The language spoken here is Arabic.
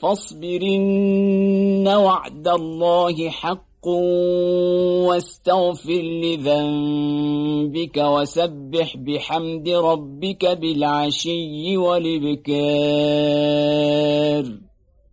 فاصبرن وعد الله حق واستغفر لذنبك وسبح بحمد ربك بالعشي والبكار